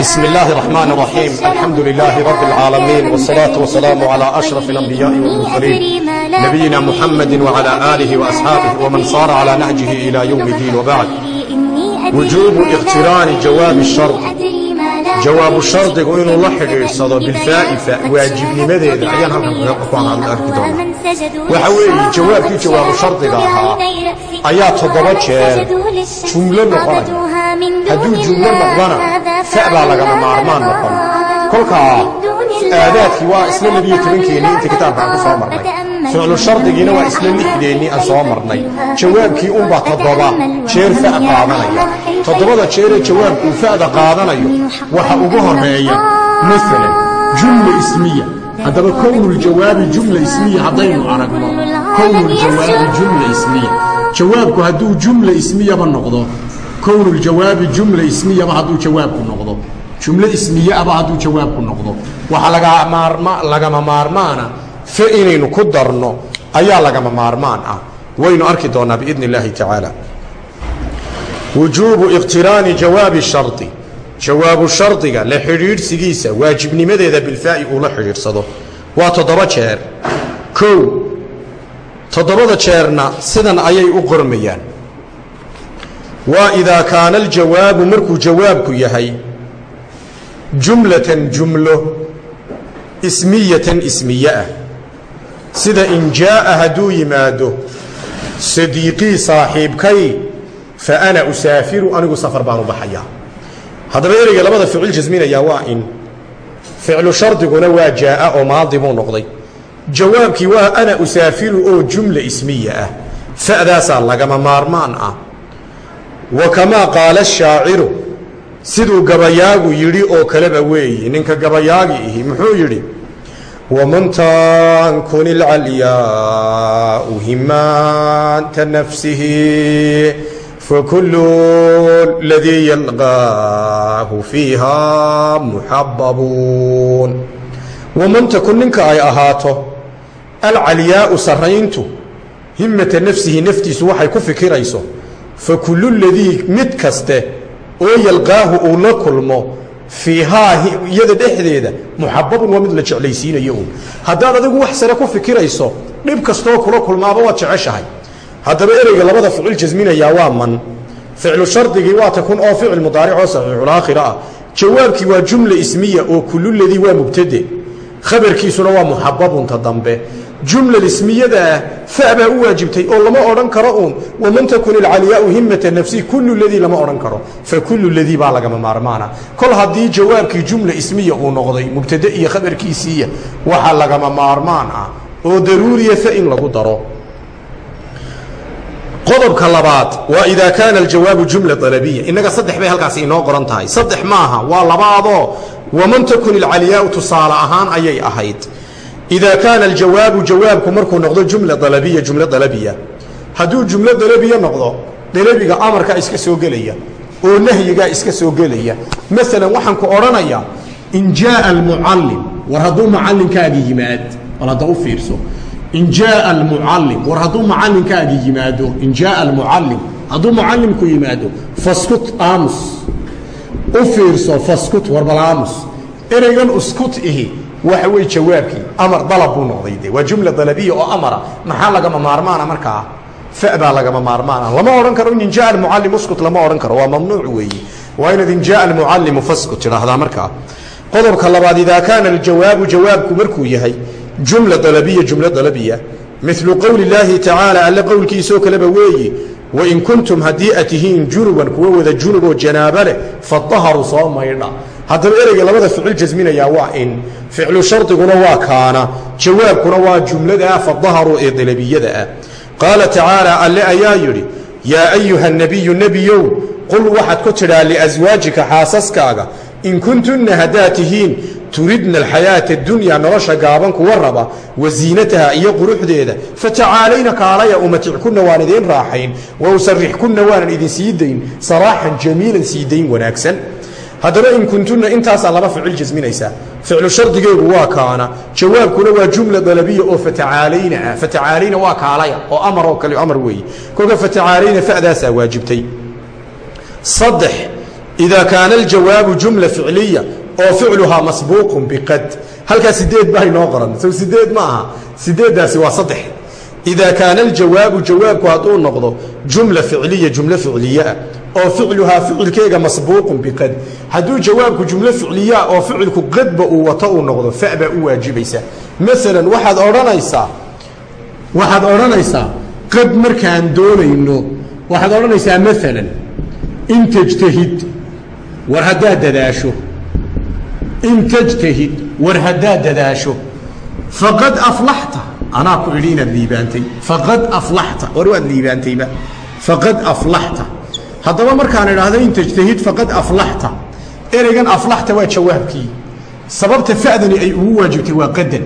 بسم الله الرحمن الرحيم الحمد لله رب العالمين والصلاة والسلام على أشرف الأنبياء والمرسلين نبينا محمد وعلى آله وأصحابه ومن صار على نهجه إلى يوم الدين وبعد وجوب اقتران جواب الشرط jawaabu shardigu inuu la xidhiidhsado bilfaa'ifa waajibnimadeeda ayaan halkan arki doonaa. waxa weeye jawaabkii jawaabu shardiga ahaa ayaa toddoba jeer jumlo noqonaya. hadduu jumlo noqdana fa baa lagama maarmaan noqon. kolkaa aadaadkii waa isla labiyo tobankeennii intii kitaabka aan ku soo marnay ficlu shardigiina waa isla lixdeennii aan soo marnay. Jawaabkii unbaa toddoba. Jeer fa qaadanaya. Toddobada jeeree jawaabkuu fa'da qaadanayo waxa ugu horreeya maalan jumla ismiya. Haddaba kownuljawaabi jumla ismiya haddaynu aragno. Kownuljawaabi jumla ismiya. Jawaabku hadduu jumla ismiyaba noqdo kownuljawaabi jumla ismiyaba hadduu jawaabku noqdo. Jumlo ismiyeaba hadduu jawaabku noqdo. Waxaa lagama maarmaana fe inaynu ku darno ayaa lagama maarmaan ah. Waynu arki doonaa biidn اllaahi tacaala wujuubu iqtiraani jawaabi shardi. Jawaabu shardiga la xidhiidhsigiisa waajibnimadeeda bilfaa'i uu la xidhiidhsado. Waa toddoba jeer. Kow toddobada jeerna sidan ayay u qormayaan. Waa idaa kaana aljawaabu markuu jawaabku yahay jumlatan jumlo ismiyatan ismiye ah sida in jaa'a hadduu yimaado sadiiqii saaxiibkay fa ana usaafiru anigu safar baan u baxayaa. Haddaba ereyga labada ficil jasminayaa waa in ficlu shardiguna waa jaa'a oo maadi buu noqday. Jawaabkii waa ana usaafiru oo jumla ismiya ah. Fa'daasaa lagama maarmaan ah. Wa kamaa qaala ashaaciru siduu gabayaagu yidhi oo kaleba weeye ninka gabayaagi ihi muxuu yidhi ilcalyaau himaanta nafsihi fakulu ladii yalqaahu fiiha muxababuun waman takun ninka ay ahaato alcalyaau sarrayntu himmata nafsihi naftiisu waxay ku fikirayso fakulu ladii mid kaste oo yalqaahu uu la kulmo fiihaa iyada dhexdeeda muxababun waa mid la jeclaysiinayo uun. Haddaad adigu wax sare ku fikirayso dhib kastoo kula kulmaaba waad jeceshahay. Haddaba ereyga labada ficil jasminayaa waa man. Ficlu shardigii waa takun oo ficil mudaaricoo saxiixulaakhira ah. Jawaabkii waa jumla ismiya oo kululadii waa mubtade. Khabarkiisuna waa muxababunta dambe jumla ismiyada ah fa baa u waajibtay oo lama odhan karo uun. Waman takun ilcaliyaau himmata nafsi kullu ladii lama odhan karo. Fa kullu ladii baa lagama maarmaana. Kol haddii jawaabkii jumla ismiya uu noqday mubtade iyo khabarkiisiiya waxaa lagama maarmaan ah oo daruuriya fa in lagu daro. Qodobka labaad waa idaa kaana aljawaabu jumla alabiya innaga saddex bay halkaasi inoo qoran tahay. Saddex maaha waa labaadoo waman takun ilcaliyaau tusaale ahaan ayay ahayd idaa kaana aljawaabu jawaabku markuu noqdo jumla dalabiya jumlo dalabiya hadduu jumlo dalabiya noqdo dalabiga amarkaa iska soo gelaya oo nahyigaa iska soo gelaya maalan waxaan ku odhanayaa in jaaa almucallim war hadduu macallinkaagi yimaad bal hadda u fiirso in jaaa almucallim war hadduu macallinkaagi yimaado in jaaa almucallim hadduu mucallimku yimaado faskut aamus u fiirso faskut war bal aamus ereygan uskut ihi waxa wey jawaabkii amar dalab buu noqday de waa jumla dalabiya oo amara. Maxaa lagama maarmaana markaa baa lagama maarmaana. Lama odhan karo in jaa almucallim uskut lama odhan karo. Waa mamnuuc weeye. Waa inaad in jaa almucallimu faskut tidhaahdaa markaa qodobka labaad idaa kaana aljawaabu jawaabku markuu yahay jumla dalabiya jumlo dalabiya milu qowli اllaahi tacaala alle qowlkiisoo kaleba weeye wain kuntum haddii a tihiin junuban kuwa wada junub oo janaaba leh fadaharuu soo maydha haddaba ereyga labada ficil jasminayaa waa in ficlu shardiguna waa kaana jawaabkuna waa jumlada fadaharuu ee dalabiyada ah. Qaala tacaala alle ayaa yidhi yaa ayuha nebiyu nebiyow qul waxaad ku tidhaa liaswaajika xaasaskaaga in kuntunna haddaad tihiin turidna alxayaata adunyaa nolosha gaaban kuwa raba wa ziinataha iyo quruxdeeda. Fatacaalayna kaalaya umatickunna waan idiin raaxayn wa usarixkunna waanan idin sii dayn saraaxan jamiilan sii dayn wanaagsan haddaba in kuntunna intaasaa laba ficil jasminaysaa ficlu shardigeegu waa kaana jawaabkuna waa jumla dalabiya oo fatacaalayna ah. Fatacaalayna waa kaalaya oo amar oo kale amar weeye. Kolka fatacaalayna fa'daasaa waajibtay. Saddex idaa kaana aljawaabu jumla ficliya oo ficluhaa masbuuqun biqad. Halkaa sideed baa inoo qoran. Sow sideed ma aha. Sideeddaasi waa saddex idaa kaana aljawaabu jawaabku hadduu noqdo jumla ficliya jumlo ficliyaa oo ficluhaa ficilkeega masbuuqun biqad hadduu jawaabku jumlo ficliyaa oo ficilku qadba uu wato uu noqdo fa baa u waajibaysa maalan waxaad odhanaysaa waxaad odhanaysaa qad markaan doonayno waxaad odhanaysaa maalan in tajtahid war haddaad dadaasho in tajtahid war haddaad dadaasho faqad aflaxta anaa ku idhi inaad liibaantay faqad aflaxta war waad liibaantayba faqad aflaxta haddaba markaan idhaahdo in tajtahid faqad aflaxta ereygan aflaxta waa jawaabkii sababta fa'dani ay ugu waajibtay waa qadan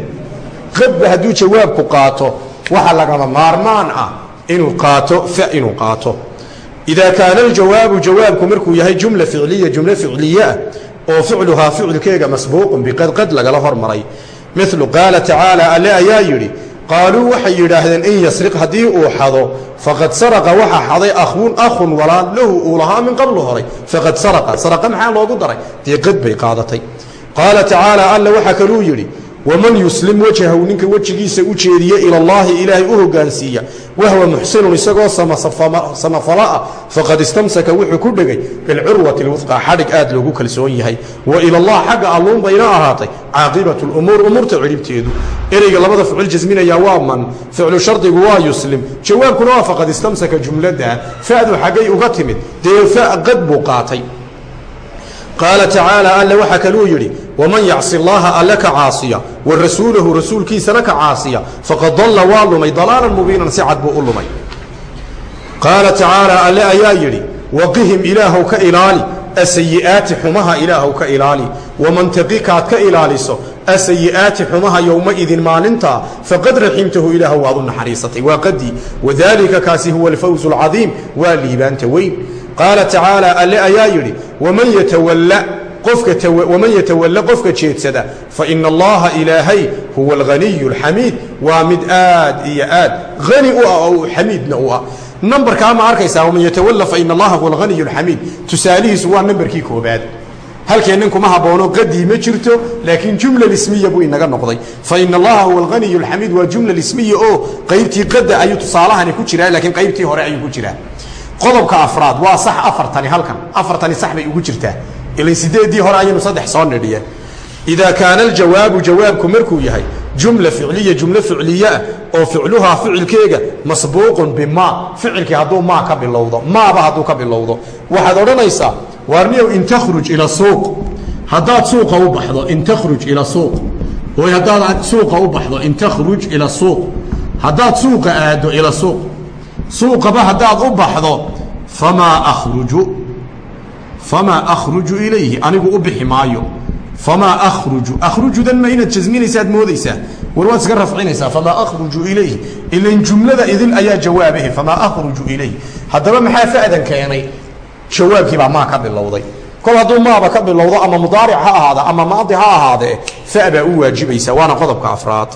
qadba hadduu jawaabku qaato waxa lagama maarmaan ah inuu qaato fa inuu qaato idaa kaana aljawaabu jawaabku markuu yahay jumla ficliya jumlo ficliyeah oo ficluhaa ficilkeega masbuuqun biqad qad lagala hormaray milu qaala tacaala alle ayaa yidhi qaaluu waxay yidhaahdeen in yasriq haddii uu xado faqad saraqa waxaa xaday akhun akhun walaal lahu uu lahaa min qablu horay faqad saraqa saraqa maxaa loogu daray? Dee qad bay qaadatay. Qaala tacaala alla waxaa kaluu yidhi waman yuslim wajhahu ninka wejigiisa u jeediye ila allaahi ilaahay u hogaansiiya wahwa muxsinun isagoo samafala ah faqad istamsaka wuxuu ku dhegay bilcurwati lwufqa xadhig aad loogu kalsoon yahay wa ila allah xagga alluun bayna ahaatay caaqibatu lumuur umuurta cidhibteedu ereyga labada ficil jasminaya waa man ficlu shardigu waa yuslim jawaabkuna waa faqad istamsaka jumlada fadu xaggay uga timid dee fa qad buu qaatay qaala tacaala alle waxaa kaluu yidhi waman yacsi allaaha alle ka caasiya wa rasuulahu rasuulkiisana ka caasiya faqad dalla waa lumay dalaalan mubiinan si cad buu u lumay. Qaala tacaala alle ayaa yidhi waqihim ilaahow ka ilaali asayi'aati xumaha ilaahow ka ilaali waman taqikaad ka ilaaliso asayi'aati xumaha yowmaidin maalintaa faqad raximtahu ilaahow waad u naxariisatay waa qadii wadaalika kaasi huwa alfawsu alcadiim waa liibaanta weyn qaala tacaala alle ayaa yidhi waman yatawalla qofka jeedsada faina allaha ilaahay huwa alghaniyu alxamiid waa mid aad iyo aad. Hani u ah oo xamiidna u ah. Nambarkaa ma arkaysaa waman yatawalla faina allaha huwa alghaniyu alxamiid tusaalihiisu waa nambarkii koobaad halkeennan kuma haboono qadii jirto laakiin jumla ismiya buu inaga noqday. Faina allaha huwa alghaniyu alxamiid waa jumla ismiya oo qaybtii qada ayuu tusaalahani ku jiraa laakiin qaybtii hore ayuu ku jiraa qodobka afraad waa sax afartani halkan. Afartani sax bay ugu jirtaa. Ilan sideeddii hore ayaynu saddex soo nidhiyeen idaa kaana aljawaabu jawaabku markuu yahay jumla ficliya jumlo ficliyeah oo ficluhaa ficilkeega masbuuqun bimaa ficilkii hadduu maa ka bilowdo maaba hadduu ka bilowdo. Waxaad odhanaysaa waarniyow in takhruj ila suuq? Haddaad suuqa u baxdo in takhruj ila suuq. Oy haddaad suuqa u baxdo in takhruj ila suuq. Haddaad suuqa aaddo ila suuq suuqaba haddaad u baxdo famaa akhruju famaa akhruju ilayhi anigu u bixi maayo. Famaa akhruju akhrujudan ma inaad jasminaysaad moodaysaa war waad iska rafcinaysaa famaa akhruju ilayhi. Ilan jumlada idil ayaa jawaabahe famaa akhruju ilayhi. Haddaba maxaa fa'dan keenay? Jawaabkii baa maa ka bilowday. Kol hadduu maaba ka bilowdo ama mudaaric ha ahaada ama maadi ha ahaadee fa baa u waajibaysa waana qodobka afraad.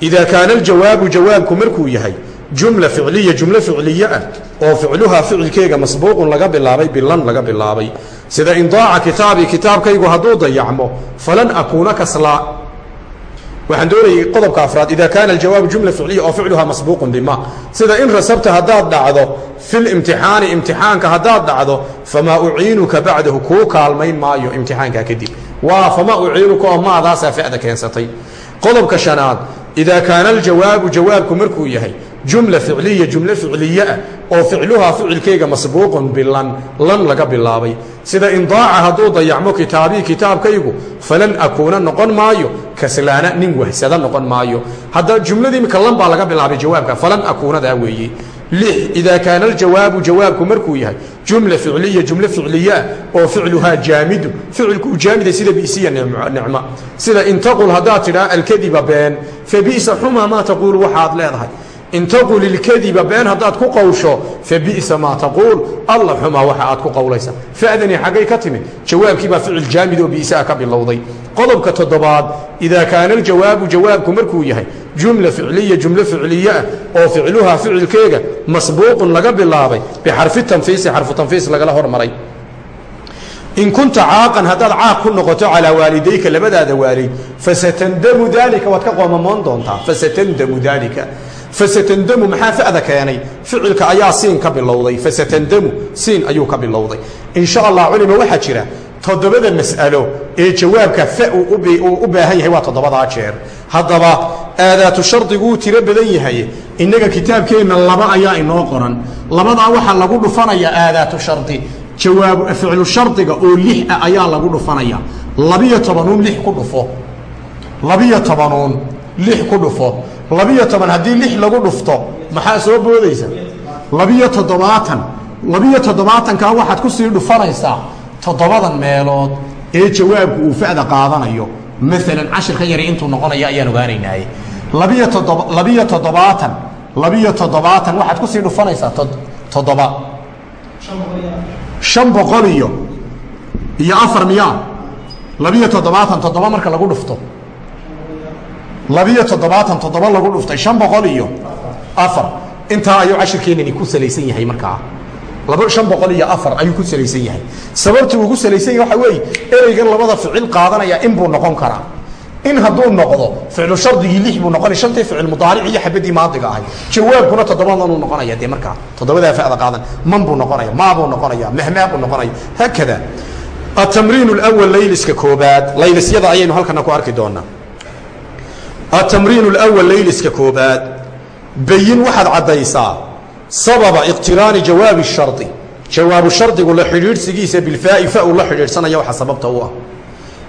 Idaa kaana aljawaabu jawaabku markuu yahay jumla ficliya jumlo ficliye ah oo ficluhaa ficilkeega masbuuqun laga bilaabay bilan laga bilaabay. Sida in daaca kitaabii kitaabkaygu hadduu dayacmo falan akuuna kaslaa. Waxaan doonayay qodobka afraad ida kaana aljawaabu jumla ficliya oo ficluhaa masbuuqun bima. Sida in rasabta haddaad dhacdo filimtixaani imtixaanka haddaad dhacdo famaa uciinuka bacdahu kuu kaalmayn maayo imtixaankaa kadib. Waa famaa uciinuka oo maadaasaa fa'da keensatay. Qodobka shanaad idaa kaana aljawaabu jawaabku markuu yahay jumla ficliya jumlo ficliye ah oo ficluhaa ficilkeega masbuuqun bilan lan laga bilaabay. Sida in daaca hadduu dayacmo kitaabii kitaabkaygu falan akuuna noqon maayo kaslaana nin wahsada noqon maayo. Hadda jumladii imika lan baa laga bilaabay jawaabka falan akuunadaa weeye lix idaa kaana aljawaabu jawaabku markuu yahay jumla ficliya jumlo ficliye ah oo ficluhaa jaamidu ficilkuu jaamida sida bisiya nicma. Sida in taqul haddaad tidhaa alkadiba been fa bi'sa xumaa maa taquulu waxaad leedahay in taqul ilkadiba been haddaad ku qawsho fa bi'sa maa taquul alla xumaa waxa aad ku qowlaysa. Fa'dani xaggay ka timid jawaabkii baa ficil jaamid oo biisaa ka bilowday. Qodobka toddobaad idaa kaana aljawaabu jawaabku markuu yahay jumla ficliya jumlo ficliye ah oo ficluhaa ficilkeega masbuuqun laga bilaabay bixarfi tanfiisi xarfu tanfiis lagala hormaray. In kunta caaqan haddaad caaq ku noqoto calaa waalidayka labadaada waalid fasatandamu daalika waad ka qoomamoon doontaa fasatandamu daalika fasatandamu maxaa fa'da keenay? Ficilka ayaa siin ka bilowday. Fasatandamu siin ayuu ka bilowday. In sha allah culima waxaa jira toddobada mas'alo ee jawaabka fa uu u baahan yahay waa toddobadaa jeer. Haddaba aadaatu shardiguu tiro badan yahay. Innaga kitaabkeenna laba ayaa inoo qoran. Labadaa waxaa lagu dhufanayaa aadaatu shardi. Jawaab ficlu shardiga oo lix ah ayaa lagu dhufanaya. Labiyo tobanuun lix ku dhufo. Labiyo tobanuun lix ku dhufo labiyo toban haddii lix lagu dhufto maxaa soo boodaysa? labiyo toddobaatan. labiyo toddobaatankaa waxaad ku sii dhufanaysaa toddobadan meelood ee jawaabku uu fa'da qaadanayo. Maalan cashirka yari intuu noqonaya ayaan ogaanaynaaye labiyo toddoba labiyo toddobaatan. labiyo toddobaatan waxaad ku sii dhufanaysaa toddoba. Shan boqol iyo iyo afar miyaa. labiyo toddobaatan toddoba marka lagu dhufto labiyo toddobaatan toddoba lagu dhuftay shan boqol iyo afar. Intaa ayuu cashirkeenani ku salaysan yahay markaa. Shan boqol iyo afar ayuu ku salaysan yahay. Sababta uu ku salaysan yahay waxaa weeye ereygan labada ficil qaadanaya in buu noqon karaa. In hadduu noqdo ficlu shardigii lix buu noqonaya shantii ficil mudaaric iyo xabadii maadiga ahay. Jawaabkuna toddobadanuu noqonaya dee markaa. Toddobadaa fa'da qaadan man buu noqonaya maa buu noqonaya mahmaa buu noqonaya. Haakada atamriin اlأwal layliska koobaad laylisyada ayaynu halkana ku arki doonaa atamriin اlأwal layliska koobaad bayin waxaad caddaysaa sababa iqtiraani jawaabi الshardi jawaabu shardigu la xidhiidhsigiisa bilfaa'i fa uu la xidhiidhsanaya waxa sababta u ah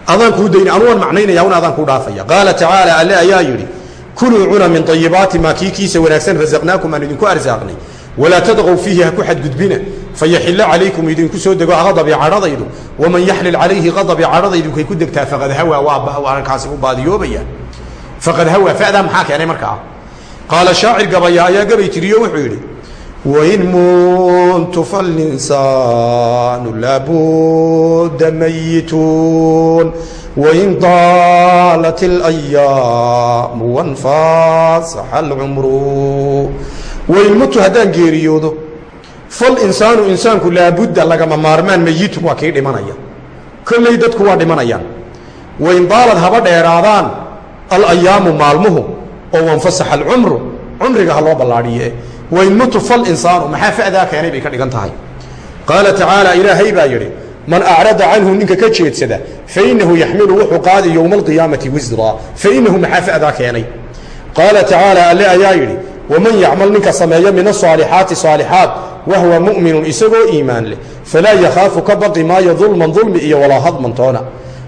adaan kuu dayni anuuan macnaynaya una adaan kuu dhaafaya qaala tacaala alle ayaa yidhi kuluu cuna min ayibaati maa kii kiisa wanaagsan rasaqnaakum aan idinku arsaaqnay walaa tadqow fiihi ha ku xadgudbina fayaxilla calaykum idinku soo dego aqadabii cadhadaydu waman yaxlil calayhi qadabii cadhadaydu kay ku degtaa faqad hawaa waa kaasi u baadiyoobaya faqad hawaa fa'daa maxaa keenay markaa? Qaala shaacir gabaya ayaa gabay tiriyo wuxuu yidhi wain muntu falinsaanu laabudda mayituun wain daalat اlayaamu wanfasaxa alcumru wain mutu haddaan geeriyoodo falinsaanu insaanku laabudda lagama maarmaan mayitun waa kii dhimanaya. Kolley dadku waa dhimanayaan. Wain daalad haba dheeraadaan alayaamu maalmuhu oo wanfasaxa alcumru cumriga ha loo ballaadhiye. Wain mutu falinsaanu maxaa fa'daa keenay bay ka dhigan tahay. Qaala tacaala ilaahay baa yidhi man acrada canhu ninka ka jeedsada fainahu yaxmilu wuxuu qaadi yowma alqiyaamati wisraa fainahu maxaa fa'daa keenay? Qaala tacaala alle ayaa yidhi waman yacmal ninka sameeya min asaalixaati saalixaat wahwa mu'minun isagoo iimaan leh falaa yakhaafu ka baqi maayo dulman dulmi iyo walaa hadman toona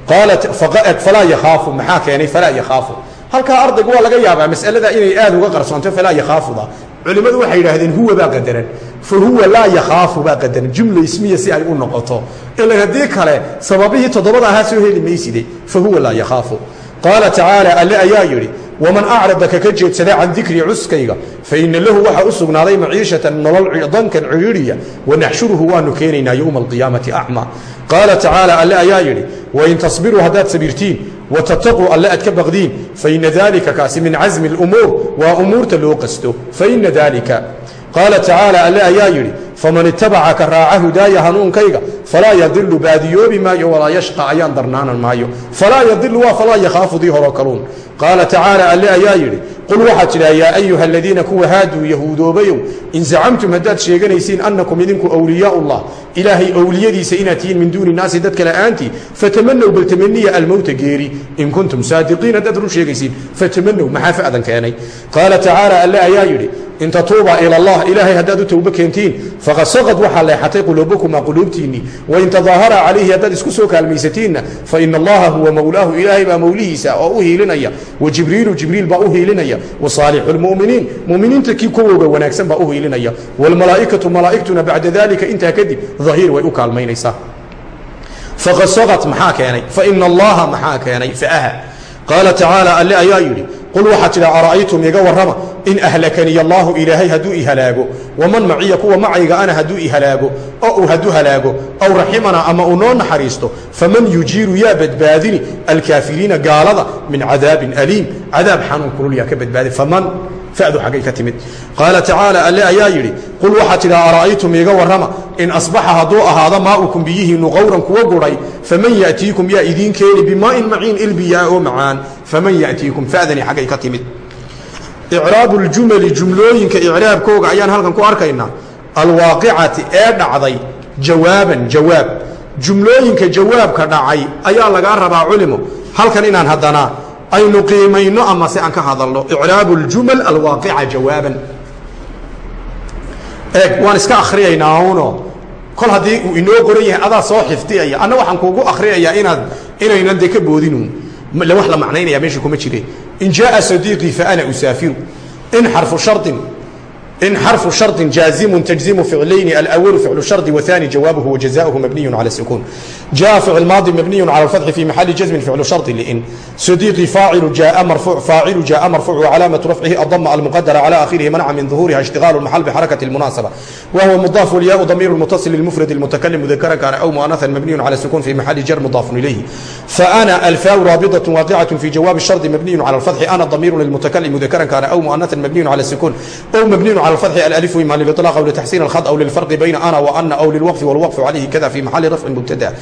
falaa yakhaafu. Maxaa keenay? Falaa yakhaafu. Halkaa ardaygu waa laga yaabaa mas'alada inay aad uga qarsoonto falaa yakhaafuda culimmadu waxay yidhaahdeen huwa baa qadaran. Fa huwa laa yakhaafu baa qadaran. Jumla ismiya si ay u noqoto. Ilan haddii kale sababihii toddobada ahaa heli mayside fa huwa laa yakhaafu. Qaala tacaala alle ayaa yidhi waman acrada kaka jeedsada can dikri cuskayga faina lahu waxaa u sugnaaday maciishatan nolol dankan cidhiidhiya wanaxshuruhu waanu keenaynaa yowma alqiyaamati acma qaala tacaala alle ayaa yidhi wain tasbiruu haddaad sabirtiin wtattaquu alle aad ka baqdiin faina dalika kaasi min casmi اlumuur waa umuurta loo qasto faina dalika qaala tacaala alle ayaa yidhi faman itabaca ka raaca hudaaya hanuunkayga falaa yadilu baadiyoobi maayo walaa yashqa ayaan darnaanan maayo. Falaa yadilu waa falaa yakhaafu dii horo kaluun qaala tacaala alle ayaa yidhi qul waxaad tidhaha yaa ayuha aladiina kuwa haaduu yahuudoobayow in zacamtum haddaad sheeganaysiin annakum idinku awliyaa llah ilaahay owliyadiisa inaad tihiin min duuni naasi dadka la'aantii fatamanow bal tamaniya almowta geeri in kuntum saadiqiin haddaad run sheegaysiin fatamanow maxaa fa'dan keenay? Qaala tacaala alle ayaa yidhi in tatuuba ila allah ilaahay haddaad u towbo keentiin faqad saqad waxaa leexatay quluubukumaa quluubtiinnii wain tadaahara calayhi haddaad isku soo kaalmaysatiinna faina allaha huwa mowlaahu ilaahay baa mowlihiisa oo u hiilinaya. Wa jibriilu jibriil baa u hiilinaya. Wa saalixu lmu'miniin mu'miniinta kii kuwooga wanaagsan baa u hiilinaya. Waalmalaa'ikatu malaa'igtuna bacda dalika intaa kadib dahiir way u kaalmaynaysaa. Faqad saqad maxaa keenay? Faina allaha maxaa keenay? Faaha. Qaala tacaala alle ayaa yidhi qul waxaad tidha ara'aytum iga warrama in ahlakaniy allaahu ilaahay hadduu i halaago waman maciya kuwa macayga ana hadduu i halaago oo uu hadduu halaago aw raximana ama uu noo naxariisto faman yujiiru yaa badbaadini alkaafiriina gaalada min cadaabin aliim cadaab xanuun kulul yaa ka badbaadi faman fadu xaggay ka timid. Qaala tacaala alle ayaa yidhi qul waxaa tidhaa ara'aytum iiga warrama in asbaxa hadduu ahaado maa'ukum biyihiinnu qowran kuwa gudhay faman ya'tiikum yaa idiin keeni bimaa'in maciin ilbiyaa oo macaan faman ya'tiikum fadani xaggay ka timid icraabu ljumali jumlooyinka icraabkooga ayaan halkan ku arkaynaa. Alwaaqicati ee dhacday jawaaban jawaab. Jumlooyinka jawaabka dhacay ayaa lagaa rabaa culimo. Halkan inaan haddana aynu qiimayno ama se aan ka hadalno icraabu ljumal alwaaqica jawaaban. Eeg waan iska akhriyaynaa uno kol haddii uu inoo qoran yahay adaa soo xifdiyaya. Anna waxaan kuugu akhriyayaa inaad inaynan de ka boodinu. Wax la macnaynaya meesha kuma jire in jaaa sadiiqii faana usaafiru. In xarfu sharin in xarfu sharطi jaazimu tajzimu ficlayni alأwalu ficlu shardi waثani jawaabuhu wajazauhu mabniyu calى الsukuun jaءa ficil maadi mabniyu calى اlfatxi fi maxali jazmin ficlu sharطi lin sadiiqi faacilu jaءa marfuucu calaamaةu rafcihi adama almuqadara calى akhirihi manca min ظuhuriha ishtiغaalu اmaxal bxarakati اlmunaasaba wahuwa mudaaf walyaau damiir mutaصil lmufrad اlmutakalim mudakara kana aw muanaثa mabniyu calى الsukuun fi maxali jar mudaafun ilayhi faana alfaaءu raabidaة waaqicaة fi jawaabi shardi mabniyu calى اlfatxi ana damiiru lilmutakalim mudakara kana aw muanaثa mabniyu calى الsukuun aw mabniyu calى الفتح الألف إما للإطلاق أو لتحسين الخط أو للفرق بين أنا وأن أو للوقف والوقف عليه كذا في محل رفع مبتدا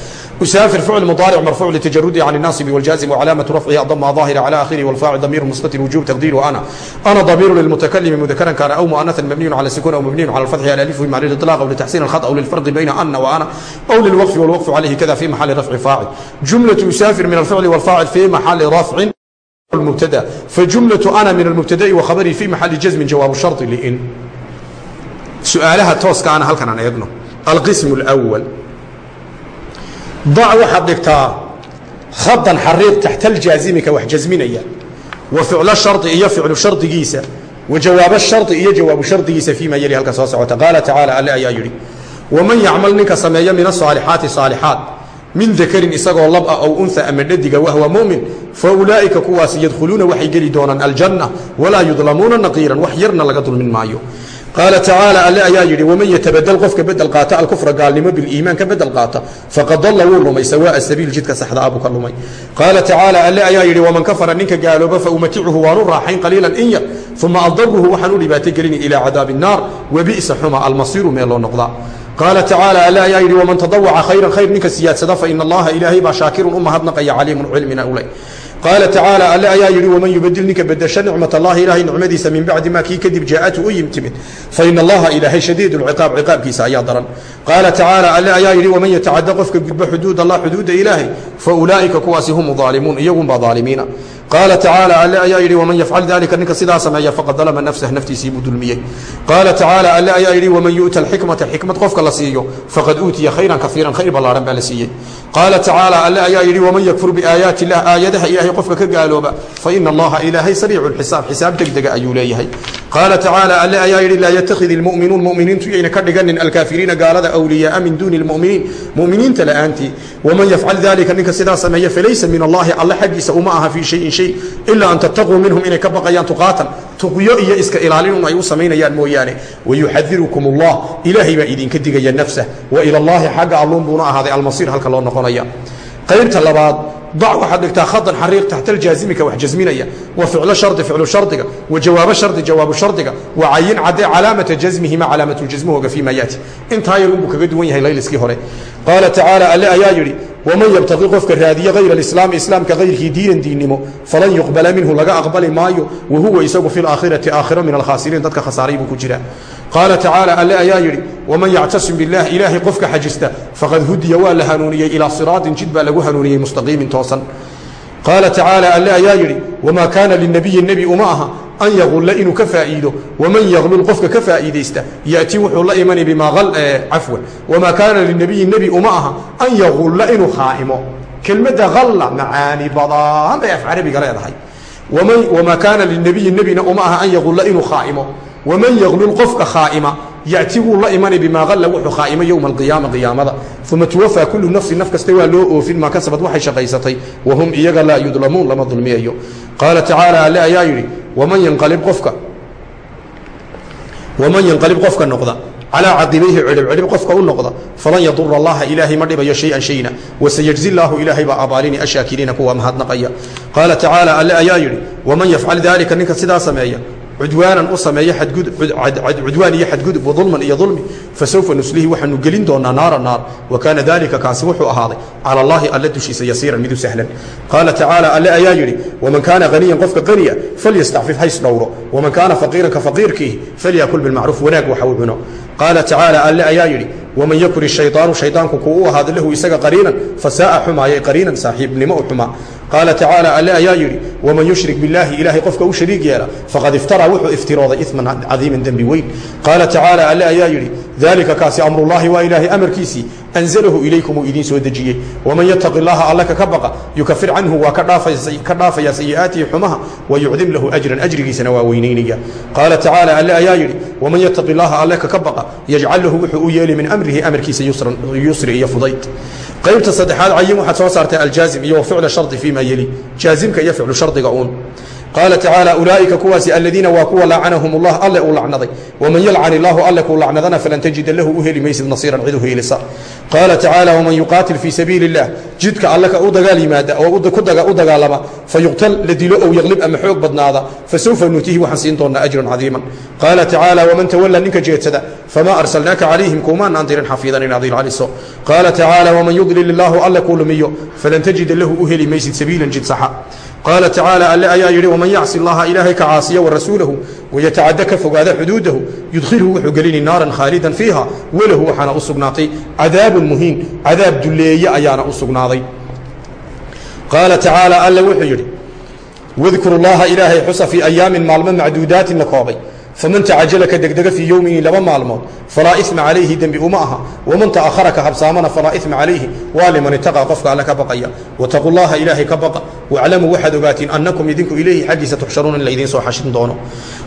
أسافر فعل مضارع مرفوع لتجرده عن الناصب والجازم وعلامة رفعه الضمة ظاهرة على آخره والفاعل ضمير مستتر وجوب تقدير أنا أنا ضمير للمتكلم مذكرا كان أو مؤنثا مبني على السكون أو مبني على الفتح الألف إما للإطلاق أو لتحسين الخط أو للفرق بين أن وأنا أو للوقف والوقف عليه كذا في محل رفع فاعل جملة يسافر من الفعل والفاعل في محل رفع المبتدا فجملة أنا من المبتدا وخبري في محل جزم جواب الشرط لإن su'aalaha tooska ana halkan aan eegno. Alqismu اlأwal dac waxaad dhigtaa khadan xariiq taxta aljaazimika wax jasminaya. Wa ficlo shardi iyo ficlu shardigiisa wa jawaabo shardi iyo jawaabu shardigiisa fii yeli halka soo socota. Qaala tacaala alle ayaa yidhi waman yacmal ninka sameeya min asaalixaati saalixaat min dakarin isagoo lab ah ow unha ama dhadiga wahwa mumin fa ulaa'ika kuwaas yadkhuluuna waxay geli doonaan aljanna walaa yudlamuuna naqiiran. Wax yarna laga dulmin maayo qaala tacaala alle ayaa yidhi waman yatabadel qofka bedel qaata alkufra gaalnimo biliimaan ka bedel qaata faqad dalla wuu lumay sawaa'a sabiil jidka saxda abuu ka lumay qaala tacaala alle ayaa yidhi waman kafara ninka gaalooba fa umaticuhu waanu raaxayn qaliilan in yar uma adaruhu waxaan u dhibaato gelini ilaa cadaabi الnaar wabi'sa xuma almasiiru meel loo noqdaa qaala tacaala alle ayaa yidhi waman tadawaca khayran khayr ninka siyaadsada faina allaha ilaahay baa shaakirun u mahadnaqaya caliimun cilmina uleh qaala tacaala alle ayaa yidhi waman yubadil ninka bedesha nicmat allahi ilaahay nicmadiisa min bacdi maa kii kadib jaaatu u yimtimid. Faina allaha ilaahay shadiid lciqaab ciqaabkiisa ayaa daran. Qaala tacaala alle ayaa yidhi waman yatacada qofka gudba xuduud allah xuduuda ilaahay fa ulaa'ika kuwaasi hum aalimuun iyagunbaa aalimiina qaala tacaala alle ayaa yidhi waman yafcal dalika ninka sidaa sameeya faqad dalama nafsah naftiisii buu dulmiyey qaala tacaala alle ayaa yidhi waman yu'ta alxikmata xikmad qofka la siiyo faqad uutiya khayran kaiiran khayr ballaaran baa la siiyey qaala tacaala alle ayaa yidhi waman yakfur biaayaati illah aayadaha ilaahay qofka ka gaalooba faina allaha ilaahay sariicu lxisaab xisaab degdega ayuu leeyahay qaala tacaala alle ayaa yidhi laa yattakhid ilmu'minuun mu'miniintu yayna ka dhiganin alkaafiriina gaalada awliyaaa min duuni lmu'miniin mu'miniinta la'aantii waman yafcal dalika ninka sidaa sameeya falaysa min allahi alle xaggiisa uma aha fii shayin shay ilaa an tattaquu minhum inay ka baqayaan tuqaatan. Tuqyo iyo iska ilaalinun ay u samaynayaan mooyaane. Wayuxadirukum allah ilaahay baa idinka digaya nafsah wa ila allahi xagga alluun buuna ahaaday almasiir halka loo noqonaya qaybta labaad dac waxaad dhigtaa khadan xariiq taxta aljaazimika wax jasminaya. Wa ficlo shardi ficlu shardiga. Wa jawaabo shardi jawaabu shardiga. Wa cayin cadde calaamata jasmihi ma calaamatu jasmuhoga fii ma yaati. Intaa yar unbuu kaga duwan yahay layliskii hore. Qaala tacaala alle ayaa yidhi waman yabtaqi qofka raadiye hayra alislaami islaamka hayrkii diinan diinnimo falan yuqbala minhu laga aqbali maayo wa huwa isagu fi laakhirati aakhiro min alkhaasiriin dadka khasaaray buu ku jiraa qaala tacaala alle ayaa yidhi waman yactasim billaah ilaahay qofka xajista faqad hudiya waa la hanuuniyey ilaa siraatin jid baa lagu hanuuniyey mustaqiimin toosan. Qaala tacaala alle ayaa yidhi wamaa kaana linabiyi nebi uma aha an yaqulla inuu ka faa'iido waman yaglul qofka ka faa'iidaysta ya'ti wuxuu la imani bimaa cafwan. Wamaa kaana linabiyi nebi uma aha an yagulla inuu khaa'imo. Kelmadda halla macaani badan bay af carabiga leedahay. Wamaa kaana linabiyi nebina uma aha an yagulla inuu khaa'imo waman yaglul qofka khaa'ima ya'ti wuu la imani bimaa halla wuxuu khaa'imo yowma alqiyaama qiyaamada uma tuwafaa kullu nafsin naf waa loo oofin maa kasabad waxay shaqaysatay wahum iyaga laa yudlamuun lama dulmiyayo qaala tacaala alle ayaa yidhi waman yanqalib qofka waman yanqalib qofka noqda calaa caqibayhi cidhib cidhib qofka u noqda falan yadura allaha ilaahay ma dhibayo shay-an shayna wasayajzi llaahu ilaahay baa abaalini ashaakiriina kuwa mahadnaqaya qaala tacaala alle ayaa yidhi waman yafcal daalika ninka sidaa sameeya cudwaanan u sameeyo cudwaan iyo xadgudub wadulman iyo dulmi fasawfa nuslihi waxaanu gelin doonaa naara naar wa kaana dalika kaasi wuxuu ahaaday cala allaahi alla dushiisa yasiiran midu sahlan. Qaala tacaala alle ayaa yidhi waman kaana haniyan qofka qaniya falyastacfif hays dhowro. Waman kaana faqiiran ka faqiirkiihi falyakul bilmacruuf wanaag waxa uu cuno. Qaala tacaala alle ayaa yidhi waman yakun ishayطaanu shayطaanku kuu u ahaada lahu isaga qariinan fasaa'a xumaayay qariinan saaxiibnimo u xumaa qaala tacaala alle ayaa yidhi waman yushrik billaahi ilaahay qofka u shariig yeela faqad iftaraa wuxuu iftirooday iman cadiiman dembi weyn. Qaala tacaala alle ayaa yidhi dalika kaasi amrullaahi waa ilaahay amarkiisii anzalahu ilaykum uu idiin soo dejiyey. Waman yataqi illaha allaka ka baqa yukafir canhu waa ka dhaafayaa sayi'aatihi xumaha wayucdim lahu ajran ajrigiisana waa weynaynaya qaala tacaala alle ayaa yidhi waman yataqi illaha allaka ka baqa yajcal lahu wuxuu u yeeli min amrihi amarkiisa yusra iyo fudayd qaybta saddexaad cayin waxaad soo saartay aljaazim iyo ficla shardi fii ma yeli jaazimka iyo ficlu shardiga uun qaala tacaala ulaa'ika kuwaasi aladiina waa kuwa lacanahum ullah alle uu lacnaday waman yalcan illaahu alle kuu lacnadana falan tajida lahu u heli maysid nasiiran cid u heelisa qaala tacaala waman yuqaatil fii sabiili illah jidka alle ka u dagaal yimaada oo u dagaalama fayuqtal la dilo ow yaqlib ama xoog badnaada fasawfa nuutihi waxaan siin doonaa ajran cadiiman. Qaala tacaala waman tawalla ninka jeedsada famaa arsalnaaka calayhim kuumaan aan dirin xafiidan inaad ilaaliso qaala tacaala waman yudlil illaahu alle kuu lumiyo falan tajida lahu u heli maysid sabiilan jid saxa qaala tacaala alle ayaa yidhi waman yacsi allaha ilaahay ka caasiya warasuulahu wayatacadda ka fogaada xuduudahu yudkhilhu wuxuu gelini naaran khaalidan fiiha walahu waxaana u sugnaatay. Cadaabun muhiin cadaab dulleeye ayaana u sugnaaday. Qaala tacaala alle wuxuu yidhi wadkuru llaha ilaahay xusa fii ayaamin maalmo macduudaatin la koobay faman tacajala ka degdega fii yowmihi laba maalmood. Falaa ima calayhi dembi uma aha. Waman ta'ahara ka habsaamana falaa ima calayhi waa liman itaqaa qofka alle ka baqaya. Wataquu llaha ilaahay ka baqa. Waclamuu waxaad ogaatiin annakum idinku ilayhi xaggiisa tuxsharuuna in laydiin soo xashin doono.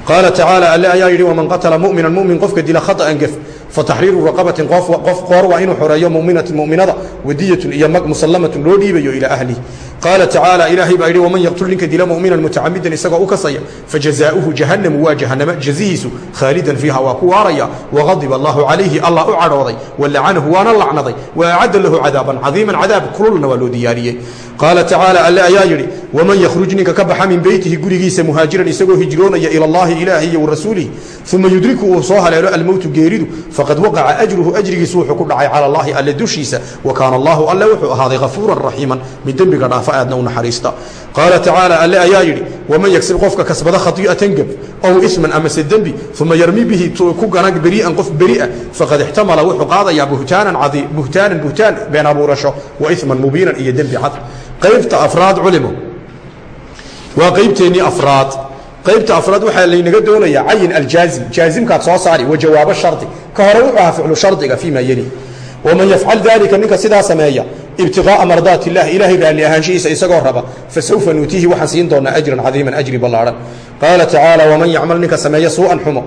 Qaala tacaala alle ayaa yidhi waman qatala mu'minan mu'min qofka dila khata'an gef fataxriiru raqabatin qof qoor waa inuu xoreeyo muminatin mu'minada wadiyatun iyo mag musallamatun loo dhiibayo ilaa ahlihi qaala tacaala ilaahay baa yidhi waman yaqtul ninka dila mu'minan mutacamidan isagoo u kasaya fajazaa'uhu jahannamu waa jahannama jazihiisu khaalidan fiiha waa ku waaraya waqadiba allahu calayhi allah u cadhooday walacanahu waana lacnaday wa acadda lahu cadaaban cadiiman cadaab kululna waa loo diyaariyey. Qaala tacaala alle ayaa yidhi waman yakhruj ninka ka baxa min beytihi gurigiisa muhaajiran isagoo hijroonaya ila allahi ilaahi iyo warasuulihi uma yudriku uu soo haleelo almowtu geeridu faqad waqaca ajruhu ajrigiisu wuxuu ku dhacay cala allahi alle dushiisa wa kaana allahu alle wuxuu ahaaday hafuuran raxiiman mid dembiga dhaafa aadna u naxariista. Qaala tacaala alle ayaa yidhi waman yagsib qofka kasbada khati'atan geb ow isman amase dembi uma yarmi bihi ku gana beri'an qof beri'a faqad ixtamala wuxuu qaadayaa buhtaanan cadiim buhtaanan buhtaan been abuurasho wa isman mubiinan iyo dembi cad. Qaybta afraad culimo. Waa qaybteennii afraad. Qaybta afraad waxaa laynaga doonayaa cayin aljaazim jaazimkaad soo saari wa jawaabo shardi. Ka hore wuxuu ahaa ficlu shardiga fii ma yeli waman yafcal dalika ninka sidaa sameeya ibtiqaa'a mardaat illah ilaahay raalli ahaanshihiisa isagoo raba fasawfa nuutiihi waxaan siin doonaa ajran cadiiman ajri ballaadhan qaala tacaala waman yacmal ninka sameeya suu'an xumo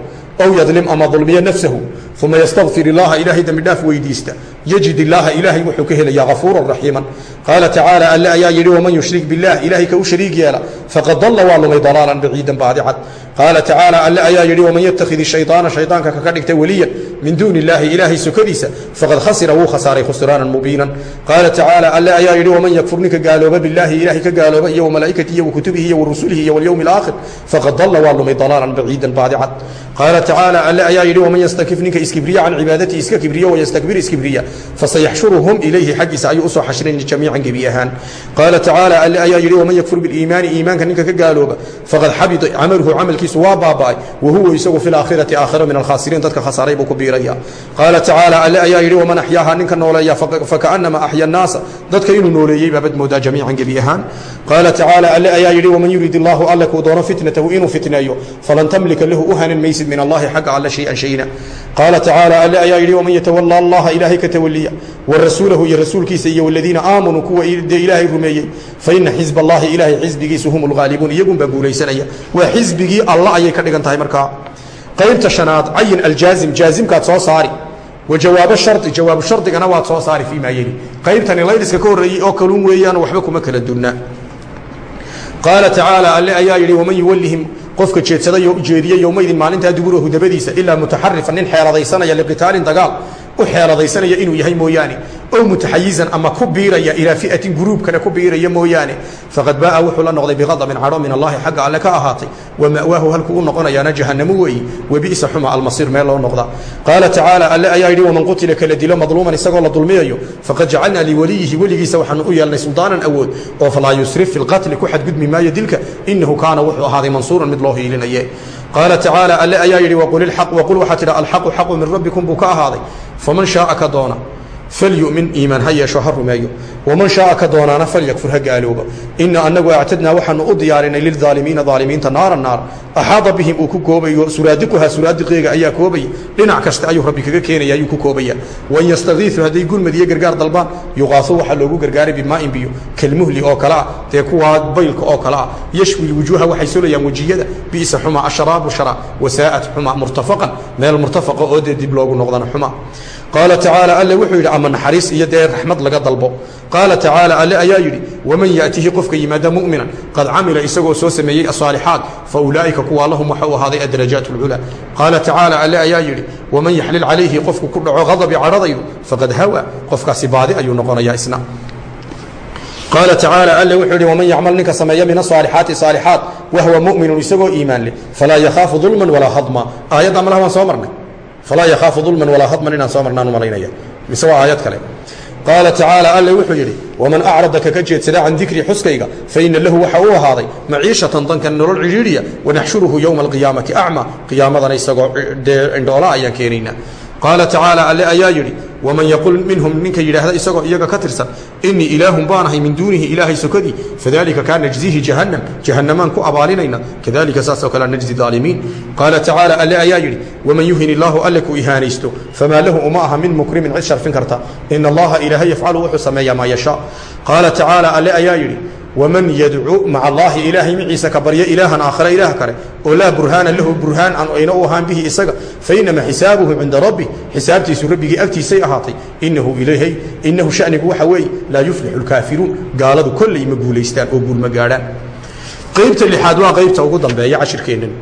ow yadlim ama dulmiya nafsahu uma ystakfir illaaha ilaahay dembi dhaaf weydiista yajid illaaha ilaahay wuxuu ka helayaa hafuuran raxiiman qaala tacaala alle ayaa yidhi waman yushrik billaah ilaahay ka u shariig yeela faqad dalla waa lumay dalaalan baciidan baadicad qaala tacaala alle ayaa yidhi waman yattakhid shayطaana shayطaanka kaka dhigta weliyan min duuni illaahi ilaahay sokadiisa faqad khasira wuu khasaaray khusraanan mubiinan qaala tacaala alle ayaa yidhi waman yakfur ninka gaalooba bilaahi ilaahay ka gaalooba iyo wamalaa'ikatihi iyo wakutubihi iyo warusulihi iyo walyowmi alaakhir faqad dalla waa lumay dalaalan baciidan baadicad qaala tacaala alle ayaa yidhi waman yastakif ninka iskibriya can cibaadatii iska kibriyo wayastakbir iskibriya fasayaxshuruhum ilayhi xaggiisa ayuu u soo xashrin jamiican gebi ahaan. Qaala tacaala alle ayaa yidhi waman yakfur biliimaani iimaanka ninka ka gaalooba faqad xabida camaluhu camalkiisu waa baaba'ay wa isagu fi laakhirati aakhira min alkhaasiriin dadka khasaaray buu ku biiraya. Qaala tacaala alle ayaa yidhi waman axyaaha ninka nooleeya fakaannama axya annaasa dadka inuu nooleeyey baabad moodaa jamiican gebi ahaan. Qaala tacaala alle ayaa yidhi waman yurid illaahu alle kuu doono fitnatahu inuu fitneeyo falan tamlika lahu u hanan maysid min allahi xagga alle shay-an shayna. Qaala tacaala alle ayaa yidhi waman yatawala allaha ilaahay ka tawaliya wa rasuulahu iyo rasuulkiisa iyo waladiina aamanuu kuwa dee ilaahay rumeeyey fa ina xisb allahi ilaahay xisbigiisu hum lghaalibuun iyagunbaa guulaysanaya. Waa xisbigii alla ayay ka dhigan tahay markaa. Qaybta shanaad cayin aljaazim jaazimkaad soo saari. Wa jawaabo shardi jawaabu shardigana waad soo saari fii maa yeli qaybtani layliska ka horreeyey oo kaluun weeyaan waxba kuma kala dunnaa qaala tacaala alle ayaa yidhi waman yuwallihim? Qofka jeedsada jeediye yowmaydin maalintaa duburahu dabadiisa ilaa mutaxarifan nin xeeladaysanaya liqitaalin dagaal u xeeladaysanaya inuu yahay mooyaane ow mutaxayizan ama ku biiraya ilaa fi'atin guruub kale ku biiraya mooyaane. Faqad baaa wuxuu la noqday biqadabin cadho min allahi xagga alle ka ahaatay. Wa ma'waahu halkuu u noqonayaana jahanamo weeyi. Wabi'sa xuma almasiir meel loo noqda. Qaala tacaala alle ayaa yidhi waman qutila kala dilo madluuman isagoo la dulmiyayo faqad jacalnaa liwaliyihi weligiisa waxaanu u yeelnay suldaanan awood oo falaa yusrif fi lqatli ku xadgudmi maayo dilka inahu kaana wuxuu ahaaday mansuuran mid loo hiilinaye qaala tacaala alle ayaa yidhi waqul ilxaq waqul waxaa tidha alxaqu xaqu min rabbikum buu ka ahaaday faman shaaa ka doona falyumin iimaan ha yeesho ha rumeeyo waman shaaa ka doonaana falyakfur ha gaalooba ina anagu actadnaa waxaanu u diyaarinay lilaalimiina aalimiinta naara naar axaada bihim uu ku koobayo suraadiquhaa suraadiqeega ayaa koobaya dhinac kasta ayuu rabbi kaga keenaya ayuu ku koobaya wain yastakiiu hadday gulmad iyo gargaar dalbaan yuqaasu waxaa loogu gargaaray bimaain biyo kalmuhli oo kale ah dee kuwaa baylka oo kale ah yashwi wujuuha waxay solayaan wejiyada bi'sa xuma asharaabu shara wasaa'at xuma murtafaqan meel murtafaqa oo dee dib loogu noqdana xuma qaala tacaala alle wuxuu yidhi ama naxariis iyo dee raxmad laga dalbo. Qaala tacaala alle ayaa yidhi waman yaatihi qofka yimaada mu'minan qad camila isagoo soo sameeyey asaalixaat fa ulaa'ika kuwaa lahum waxa u ahaaday addarajaat اlculaa qaala tacaala alle ayaa yidhi waman yaxlil calayhi qofku ku dhaco hadabi cadhadaydu faqad hawa qofkaasi baadi ayuu noqonayaa isna. Qaala tacaala alle wuxuu yidhi waman yacmal ninka sameeya min asaalixaati saalixaat wahwa mu'minun isagoo iimaan leh falaa yakhaafu dulman walaa hadma. Aayadda malaha waan soo marnay falaa yakhaafu dulman walaa hadman inaan soo marnaan u malaynaya. Mise waa aayad kale. Qaala tacaala alle wuxuu yidhi waman acrada kaka jeedsada can dikrii xuskayga faina lahu waxa uu ahaaday maciishatan dankan nolol cidhiidhiya wanaxshuruhu yowma alqiyaamati acma. Qiyaamadana isagoo indhoola ayaan keenaynaa qaala tacaala alle ayaa yidhi waman yaqul minhum ninka yidhaahda isagoo iyaga ka tirsan inii ilaahun baanahay min duunihi ilaahay sokadii fadalika kaa najzihi jahannam jahannamaan ku abaalinayna kadalika saasoo kale najzi aalimiin qaala tacaala alle ayaa yidhi waman yuhin illaahu alle ku ihaanaysto famaa lahu uma aha min mukrimin cid sharfin karta ina allaha ilaahay yafcalu wuxuu sameeyaa maa yashaa qaala tacaala alle ayaa yidhi waman yadcu maca allaahi ilaahay maciisa ka barya ilaahan aakhare ilaah kale oo laa burhaana lahu burhaan aan ayna u ahaan bihi isaga fainama xisaabuhu cinda rabbi xisaabtiisu rabbigii agtiisay ahaatay inahu ilaahay inahu shanigu waxa weeye laa yuflixu lkaafiruun gaaladu kolley ma guulaystaan oo guul ma gaadhaan qaybta lixaad waa qaybta ugu dambeeya cashirkeennan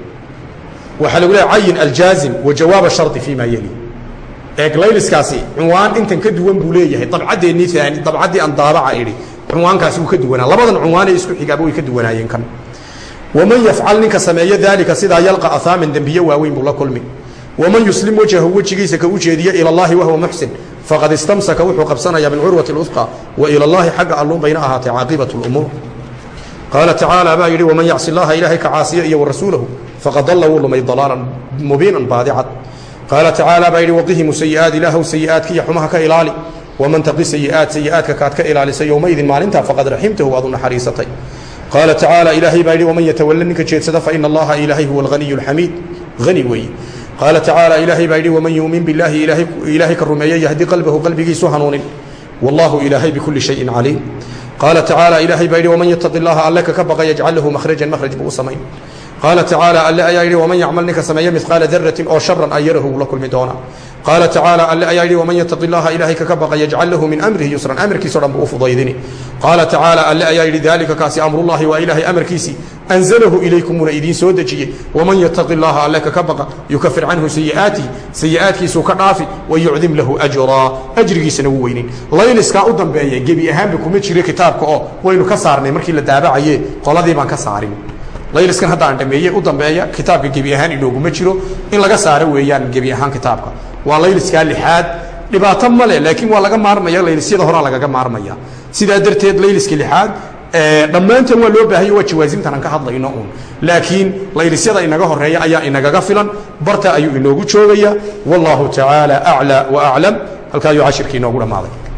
waxaa lagu leeya cayin aljaazim wa jawaaba shardi fii ma yeli eeg layliskaasi cunwaan intan ka duwan buu leeyahay dabcaddeenii aani dabcaddii aan daabaca idhi cunwaankaasi wuu ka duwanaa. Labadan cunwaan isku xigaaba way ka duwanaayeen kan. Waman yafcal ninka sameeyo daalika sidaa yalqa ahaaman dembiye waaweyn buu la kulmi waman yuslim wajhahu wejigiisa ka u ila allahi wahwa muxsin faqad istamsaka wuxuu qabsanayaa bilcurwati اlufqa wa ila allahi xagga alluun bayna caaqibat اlumuur qaala tacaala baa yidhi waman yacsi allaha ilaahay ka caasiya iyo warasuulahu faqad dalla wuu lumay dalaalan mubiinan baadicad qaala tacaala baa yidhi waqihimu sayi'aat ilaahw sayi'aadka iyo xumaha ka ilaali waman taqi sayi'aat sayi'aadka kaad ka ilaalisa yowmaidin maalintaa faqad raximtahu waad u naxariisatay qaala tacaala ilaahay baa yidhi waman yatawalla ninka jeedsada faina allaha ilaahay huwa alghaniyu alxamiid hani weeye qaala tacaala ilaahay baa yidhi waman yuumin billaahi ilaahay ka rumeeya yahdi qalbahu qalbigiisu hanuunin wallahu ilaahay bikulli shayin caliim qaala tacaala ilaahay baa yidhi waman yataqi allaha alle ka baqa yajcal lahu makhrajan makhraj buu u samayn qaala tacaala alle ayaa yidhi waman yacmal ninka sameeya midqaala daratin oo sharan an yarahu wuu la kulmi doonaa qaala tacaala alle ayaa yidhi waman yataqi allaha ilaahay kaka baqa yajcal lahu min amrihi yusran amarkiisao dhan buu u fudaydini. Qaala tacaala alle ayaa yidhi daalika kaasi amrullahi waa ilaahay amarkiisii anzalahu ilaykumuna idiin soo dejiyey. Waman yataqi allaha alle kaka baqa yukafir canhu sayi'aatihi sayi'aadkiisuu ka dhaafi wa yucdim lahu ajraa ajrigiisana wuu weynin. Layliskaa u dambeeya gebi ahaanba kuma jiro kitaabka oo waynu ka saarnay markii la daabacaye qoladii baan ka saarin layliskan hadda aan dhameeye u dambeeya kitaabka gebi ahaan inooguma jiro. In laga saaro weeyaan gebi ahaan kitaabka. Waa layliskaa lixaad. Dhibaato male laakiin waa laga maarmaya laylisyada horaa lagaga maarmaya. Sidaa darteed layliska lixaad dhammaantan waa loo baahanya waa jawaasimtan aan ka hadlayno uun. Laakiin laylisyada inaga horreeya ayaa inagaga filan. Barta ayuu inoogu joogaya. Wallahu tacaala aclى wa aclam halkaa ayuu cashirkii inoogu dhammaaday